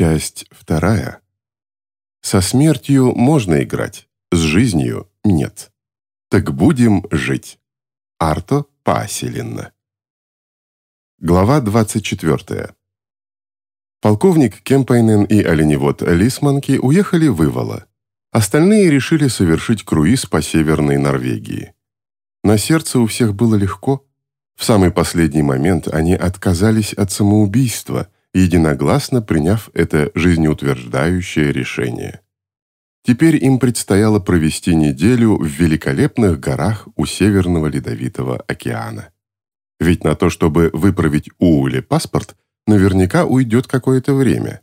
Часть вторая. Со смертью можно играть, с жизнью нет. Так будем жить. Арто Паселинна. Глава 24. Полковник Кемпайнен и оленевод Лисманки уехали в Ивола. Остальные решили совершить круиз по Северной Норвегии. На сердце у всех было легко. В самый последний момент они отказались от самоубийства – единогласно приняв это жизнеутверждающее решение. Теперь им предстояло провести неделю в великолепных горах у Северного Ледовитого океана. Ведь на то, чтобы выправить Ууле паспорт, наверняка уйдет какое-то время.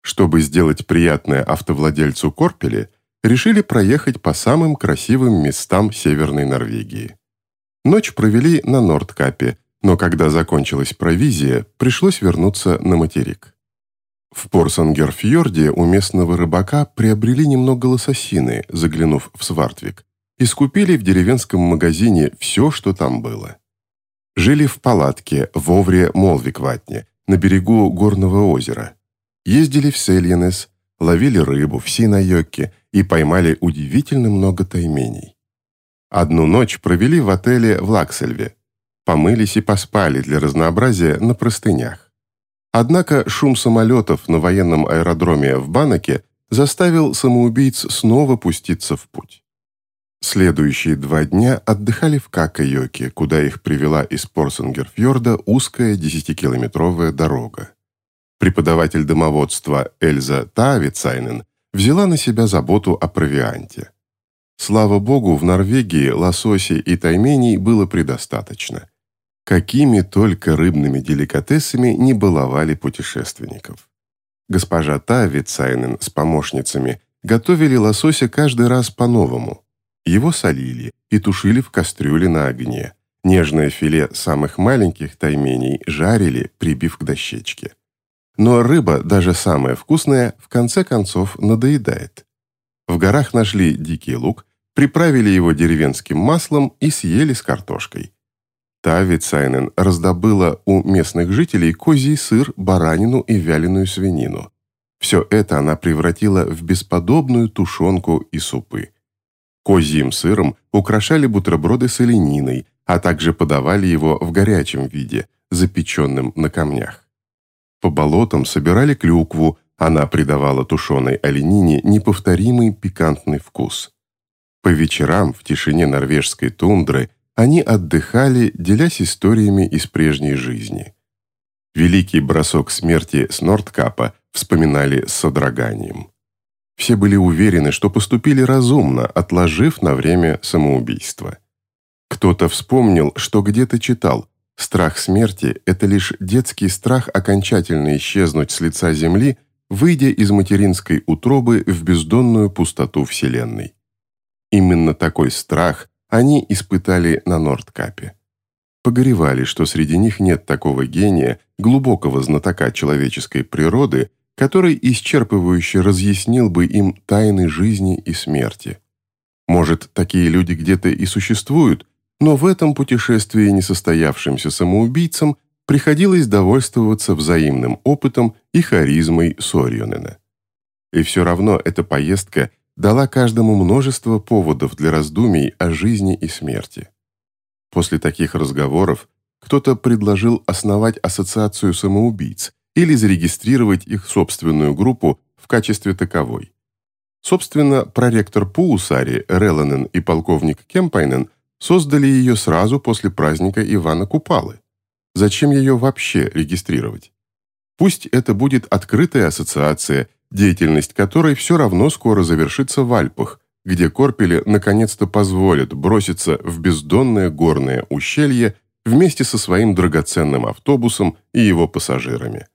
Чтобы сделать приятное автовладельцу Корпеле, решили проехать по самым красивым местам Северной Норвегии. Ночь провели на Нордкапе, но когда закончилась провизия, пришлось вернуться на материк. В Порсангерфьорде у местного рыбака приобрели немного лососины, заглянув в Свартвик, и скупили в деревенском магазине все, что там было. Жили в палатке в Овре Молвикватне, на берегу горного озера. Ездили в Сельенес, ловили рыбу в Синайоке и поймали удивительно много тайменей. Одну ночь провели в отеле в Лаксельве, помылись и поспали для разнообразия на простынях. Однако шум самолетов на военном аэродроме в Банаке заставил самоубийц снова пуститься в путь. Следующие два дня отдыхали в Какайоке, куда их привела из Порсенгерфьорда узкая десятикилометровая дорога. Преподаватель домоводства Эльза Таавицайнен взяла на себя заботу о провианте. Слава богу, в Норвегии лососи и тайменей было предостаточно. Какими только рыбными деликатесами не баловали путешественников. Госпожа Тавицайнен с помощницами готовили лосося каждый раз по-новому. Его солили и тушили в кастрюле на огне. Нежное филе самых маленьких тайменей жарили, прибив к дощечке. Но рыба, даже самая вкусная, в конце концов надоедает. В горах нашли дикий лук, приправили его деревенским маслом и съели с картошкой. Тави Цайнен раздобыла у местных жителей козий сыр, баранину и вяленую свинину. Все это она превратила в бесподобную тушенку и супы. Козьим сыром украшали бутерброды с олениной, а также подавали его в горячем виде, запеченным на камнях. По болотам собирали клюкву, она придавала тушеной оленине неповторимый пикантный вкус. По вечерам в тишине норвежской тундры они отдыхали, делясь историями из прежней жизни. Великий бросок смерти с Нордкапа вспоминали с содроганием. Все были уверены, что поступили разумно, отложив на время самоубийство. Кто-то вспомнил, что где-то читал, страх смерти – это лишь детский страх окончательно исчезнуть с лица Земли, выйдя из материнской утробы в бездонную пустоту Вселенной. Именно такой страх они испытали на Нордкапе. Погоревали, что среди них нет такого гения, глубокого знатока человеческой природы, который исчерпывающе разъяснил бы им тайны жизни и смерти. Может, такие люди где-то и существуют, но в этом путешествии несостоявшимся самоубийцам приходилось довольствоваться взаимным опытом и харизмой Сорьюнена. И все равно эта поездка – дала каждому множество поводов для раздумий о жизни и смерти. После таких разговоров кто-то предложил основать ассоциацию самоубийц или зарегистрировать их собственную группу в качестве таковой. Собственно, проректор Пуусари, Реланен и полковник Кемпайнен создали ее сразу после праздника Ивана Купалы. Зачем ее вообще регистрировать? Пусть это будет открытая ассоциация, деятельность которой все равно скоро завершится в Альпах, где Корпели наконец-то позволят броситься в бездонное горное ущелье вместе со своим драгоценным автобусом и его пассажирами.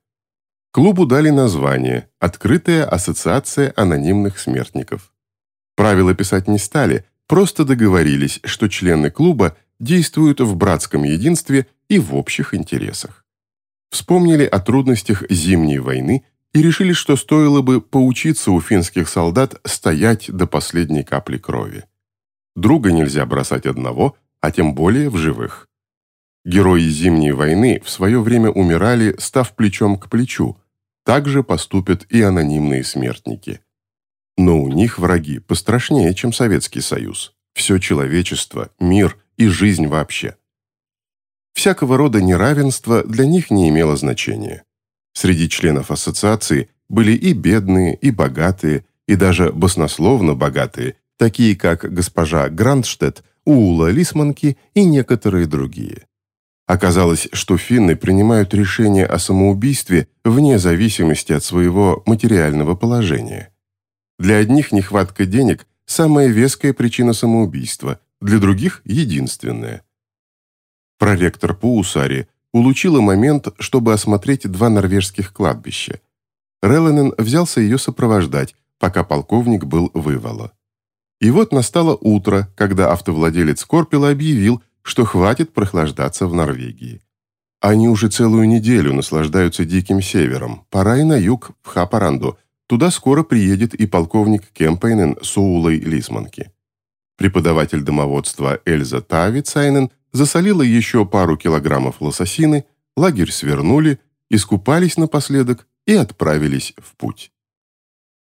Клубу дали название «Открытая ассоциация анонимных смертников». Правила писать не стали, просто договорились, что члены клуба действуют в братском единстве и в общих интересах. Вспомнили о трудностях Зимней войны и решили, что стоило бы поучиться у финских солдат стоять до последней капли крови. Друга нельзя бросать одного, а тем более в живых. Герои Зимней войны в свое время умирали, став плечом к плечу. так же поступят и анонимные смертники. Но у них враги пострашнее, чем Советский Союз. Все человечество, мир и жизнь вообще. Всякого рода неравенство для них не имело значения. Среди членов ассоциации были и бедные, и богатые, и даже баснословно богатые, такие как госпожа Грандштедт, Уула Лисманки и некоторые другие. Оказалось, что финны принимают решение о самоубийстве вне зависимости от своего материального положения. Для одних нехватка денег – самая веская причина самоубийства, для других – единственная. Проректор Пуусари улучила момент, чтобы осмотреть два норвежских кладбища. Реланен взялся ее сопровождать, пока полковник был вывало. И вот настало утро, когда автовладелец Корпела объявил, что хватит прохлаждаться в Норвегии. Они уже целую неделю наслаждаются диким севером. Пора и на юг, в Хапаранду. Туда скоро приедет и полковник Кемпейнен с Уулой Лисманки. Преподаватель домоводства Эльза Тавицайнен засолила еще пару килограммов лососины, лагерь свернули, искупались напоследок и отправились в путь.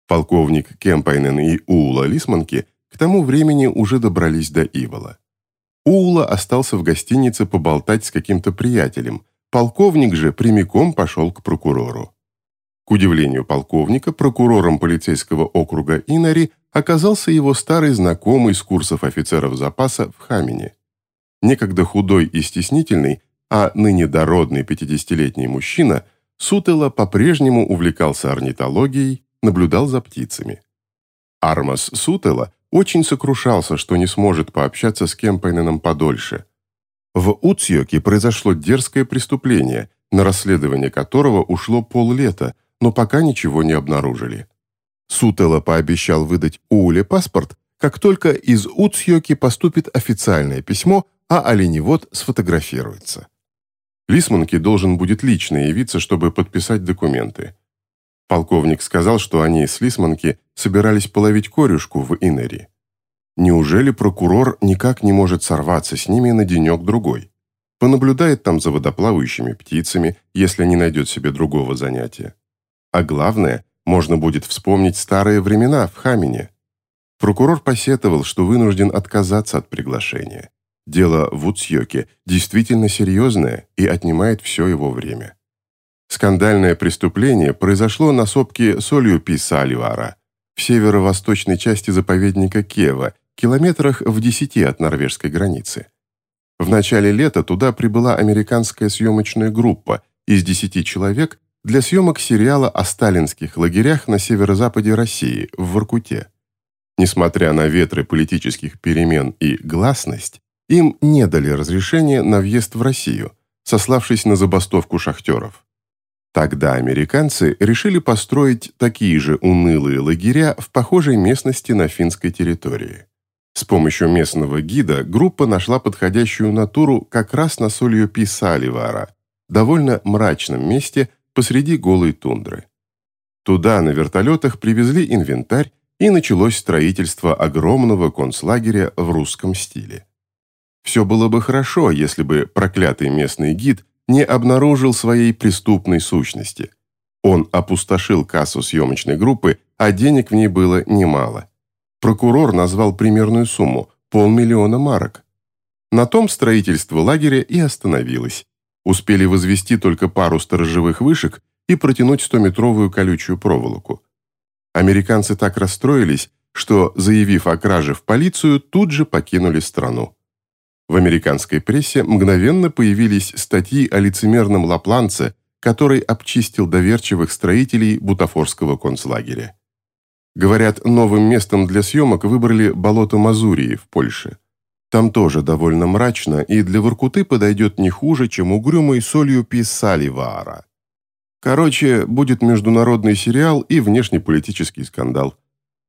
Полковник Кемпайнен и Уула Лисманки к тому времени уже добрались до Ивола. Уула остался в гостинице поболтать с каким-то приятелем, полковник же прямиком пошел к прокурору. К удивлению полковника, прокурором полицейского округа Инари оказался его старый знакомый с курсов офицеров запаса в Хамине. Некогда худой и стеснительный, а ныне дородный 50-летний мужчина, Сутела по-прежнему увлекался орнитологией, наблюдал за птицами. Армас Сутела очень сокрушался, что не сможет пообщаться с Кемпайненом подольше. В Уцьёке произошло дерзкое преступление, на расследование которого ушло поллета, но пока ничего не обнаружили. Сутела пообещал выдать Ууле паспорт, как только из Уцьёки поступит официальное письмо, а оленевод сфотографируется. Лисманки должен будет лично явиться, чтобы подписать документы. Полковник сказал, что они с Лисманки собирались половить корюшку в Инери. Неужели прокурор никак не может сорваться с ними на денек-другой? Понаблюдает там за водоплавающими птицами, если не найдет себе другого занятия. А главное, можно будет вспомнить старые времена в Хамине. Прокурор посетовал, что вынужден отказаться от приглашения. Дело в Уцьёке действительно серьезное и отнимает все его время. Скандальное преступление произошло на сопке Солью-Пи-Саливара в северо-восточной части заповедника Кева, километрах в десяти от норвежской границы. В начале лета туда прибыла американская съемочная группа из десяти человек для съемок сериала о сталинских лагерях на северо-западе России, в Воркуте. Несмотря на ветры политических перемен и гласность, им не дали разрешения на въезд в Россию, сославшись на забастовку шахтеров. Тогда американцы решили построить такие же унылые лагеря в похожей местности на финской территории. С помощью местного гида группа нашла подходящую натуру как раз на солью Писаливара, довольно мрачном месте посреди голой тундры. Туда на вертолетах привезли инвентарь, и началось строительство огромного концлагеря в русском стиле. Все было бы хорошо, если бы проклятый местный гид не обнаружил своей преступной сущности. Он опустошил кассу съемочной группы, а денег в ней было немало. Прокурор назвал примерную сумму – полмиллиона марок. На том строительство лагеря и остановилось. Успели возвести только пару сторожевых вышек и протянуть 100-метровую колючую проволоку. Американцы так расстроились, что, заявив о краже в полицию, тут же покинули страну. В американской прессе мгновенно появились статьи о лицемерном лапланце, который обчистил доверчивых строителей бутафорского концлагеря. Говорят, новым местом для съемок выбрали болото Мазурии в Польше. Там тоже довольно мрачно, и для Воркуты подойдет не хуже, чем угрюмой солью Писаливара. Короче, будет международный сериал и внешнеполитический скандал.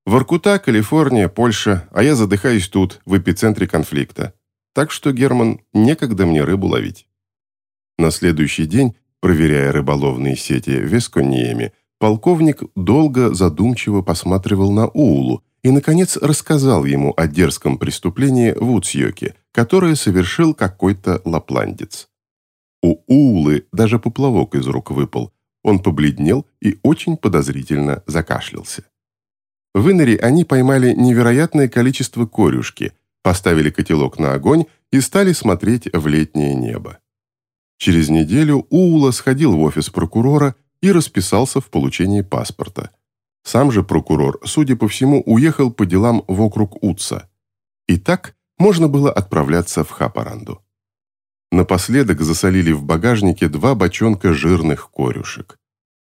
Воркута, Калифорния, Польша, а я задыхаюсь тут, в эпицентре конфликта. Так что, Герман, некогда мне рыбу ловить. На следующий день, проверяя рыболовные сети Вескониями, полковник долго задумчиво посматривал на Уулу и, наконец, рассказал ему о дерзком преступлении в Уцьёке, которое совершил какой-то лапландец. У Уулы даже поплавок из рук выпал. Он побледнел и очень подозрительно закашлялся. В Иннере они поймали невероятное количество корюшки, поставили котелок на огонь и стали смотреть в летнее небо. Через неделю Уула сходил в офис прокурора и расписался в получении паспорта. Сам же прокурор, судя по всему, уехал по делам в округ Утса. И так можно было отправляться в Хапаранду. Напоследок засолили в багажнике два бочонка жирных корюшек.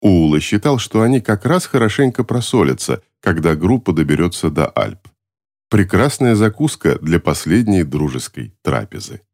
Уула считал, что они как раз хорошенько просолятся, когда группа доберется до Альп. Прекрасная закуска для последней дружеской трапезы.